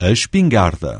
A espingarda.